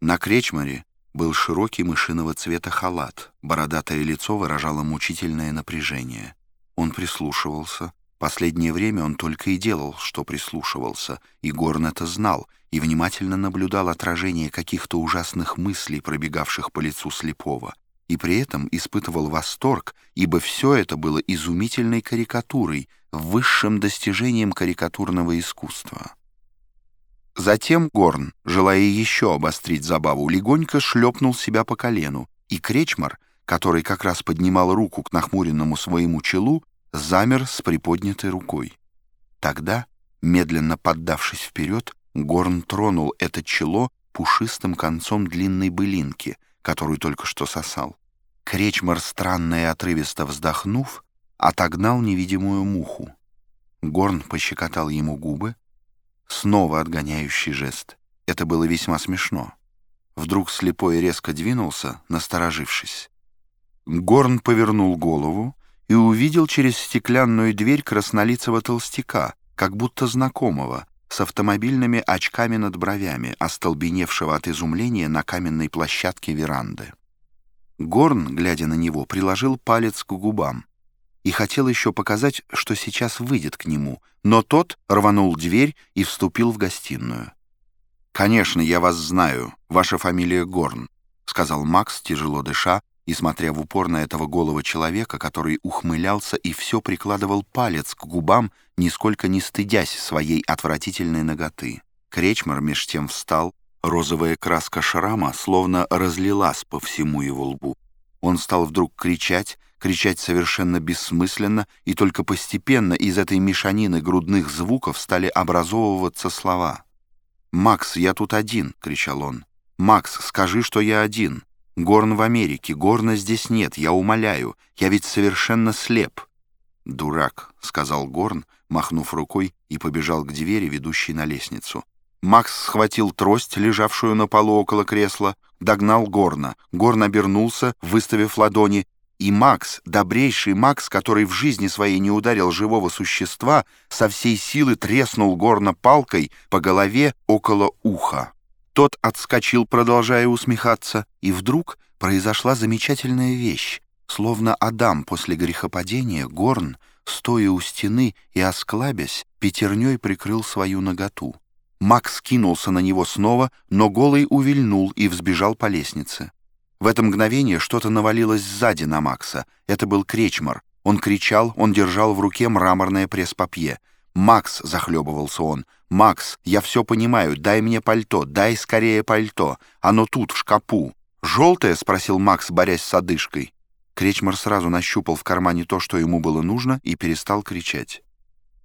На кречмаре был широкий мышиного цвета халат, бородатое лицо выражало мучительное напряжение. Он прислушивался. Последнее время он только и делал, что прислушивался, и Горн это знал, и внимательно наблюдал отражение каких-то ужасных мыслей, пробегавших по лицу слепого, и при этом испытывал восторг, ибо все это было изумительной карикатурой, высшим достижением карикатурного искусства. Затем Горн, желая еще обострить забаву, легонько шлепнул себя по колену, и Кречмар, который как раз поднимал руку к нахмуренному своему челу, замер с приподнятой рукой. Тогда, медленно поддавшись вперед, Горн тронул это чело пушистым концом длинной былинки, которую только что сосал. Кречмар, странно и отрывисто вздохнув, отогнал невидимую муху. Горн пощекотал ему губы, Снова отгоняющий жест. Это было весьма смешно. Вдруг слепой резко двинулся, насторожившись. Горн повернул голову и увидел через стеклянную дверь краснолицего толстяка, как будто знакомого, с автомобильными очками над бровями, остолбеневшего от изумления на каменной площадке веранды. Горн, глядя на него, приложил палец к губам и хотел еще показать, что сейчас выйдет к нему, но тот рванул дверь и вступил в гостиную. «Конечно, я вас знаю. Ваша фамилия Горн», — сказал Макс, тяжело дыша, и смотря в упор на этого голого человека, который ухмылялся и все прикладывал палец к губам, нисколько не стыдясь своей отвратительной ноготы. Кречмар меж тем встал, розовая краска шрама словно разлилась по всему его лбу. Он стал вдруг кричать, кричать совершенно бессмысленно, и только постепенно из этой мешанины грудных звуков стали образовываться слова. «Макс, я тут один!» — кричал он. «Макс, скажи, что я один! Горн в Америке, Горна здесь нет, я умоляю, я ведь совершенно слеп!» «Дурак!» — сказал Горн, махнув рукой, и побежал к двери, ведущей на лестницу. Макс схватил трость, лежавшую на полу около кресла, догнал Горна. Горн обернулся, выставив ладони, и Макс, добрейший Макс, который в жизни своей не ударил живого существа, со всей силы треснул горно палкой по голове около уха. Тот отскочил, продолжая усмехаться, и вдруг произошла замечательная вещь. Словно Адам после грехопадения, Горн, стоя у стены и осклабясь, пятерней прикрыл свою наготу. Макс кинулся на него снова, но голый увильнул и взбежал по лестнице. В это мгновение что-то навалилось сзади на Макса. Это был Кречмар. Он кричал, он держал в руке мраморное пресс-папье. «Макс!» — захлебывался он. «Макс, я все понимаю. Дай мне пальто, дай скорее пальто. Оно тут, в шкапу». «Желтое?» — спросил Макс, борясь с одышкой. Кречмар сразу нащупал в кармане то, что ему было нужно, и перестал кричать.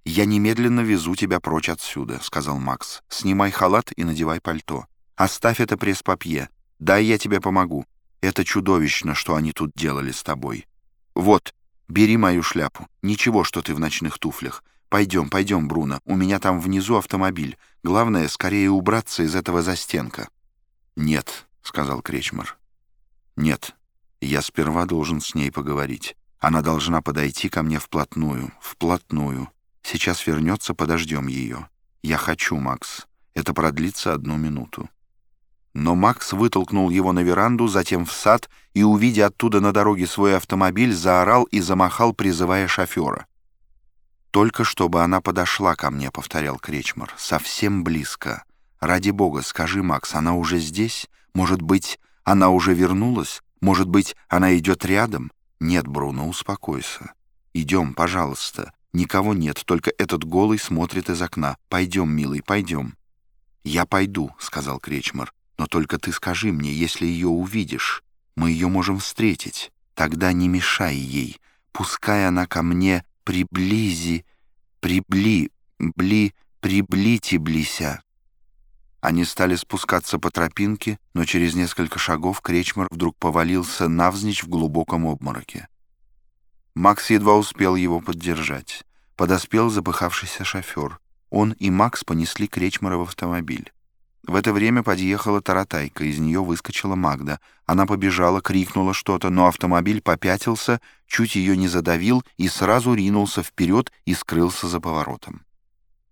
«Я немедленно везу тебя прочь отсюда», — сказал Макс. «Снимай халат и надевай пальто. Оставь это пресс-папье. Дай я тебе помогу. Это чудовищно, что они тут делали с тобой. Вот, бери мою шляпу. Ничего, что ты в ночных туфлях. Пойдем, пойдем, Бруно. У меня там внизу автомобиль. Главное, скорее убраться из этого застенка. Нет, — сказал Кречмар. Нет, я сперва должен с ней поговорить. Она должна подойти ко мне вплотную, вплотную. Сейчас вернется, подождем ее. Я хочу, Макс. Это продлится одну минуту. Но Макс вытолкнул его на веранду, затем в сад и, увидя оттуда на дороге свой автомобиль, заорал и замахал, призывая шофера. «Только чтобы она подошла ко мне», — повторял Кречмар, — «совсем близко. Ради бога, скажи, Макс, она уже здесь? Может быть, она уже вернулась? Может быть, она идет рядом? Нет, Бруно, успокойся. Идем, пожалуйста. Никого нет, только этот голый смотрит из окна. Пойдем, милый, пойдем». «Я пойду», — сказал Кречмар. Но только ты скажи мне, если ее увидишь, мы ее можем встретить. Тогда не мешай ей. Пускай она ко мне приблизи, прибли, бли, приблите блися. Они стали спускаться по тропинке, но через несколько шагов Кречмар вдруг повалился навзничь в глубоком обмороке. Макс едва успел его поддержать. Подоспел запыхавшийся шофер. Он и Макс понесли Кречмара в автомобиль. В это время подъехала таратайка, из нее выскочила Магда. Она побежала, крикнула что-то, но автомобиль попятился, чуть ее не задавил и сразу ринулся вперед и скрылся за поворотом.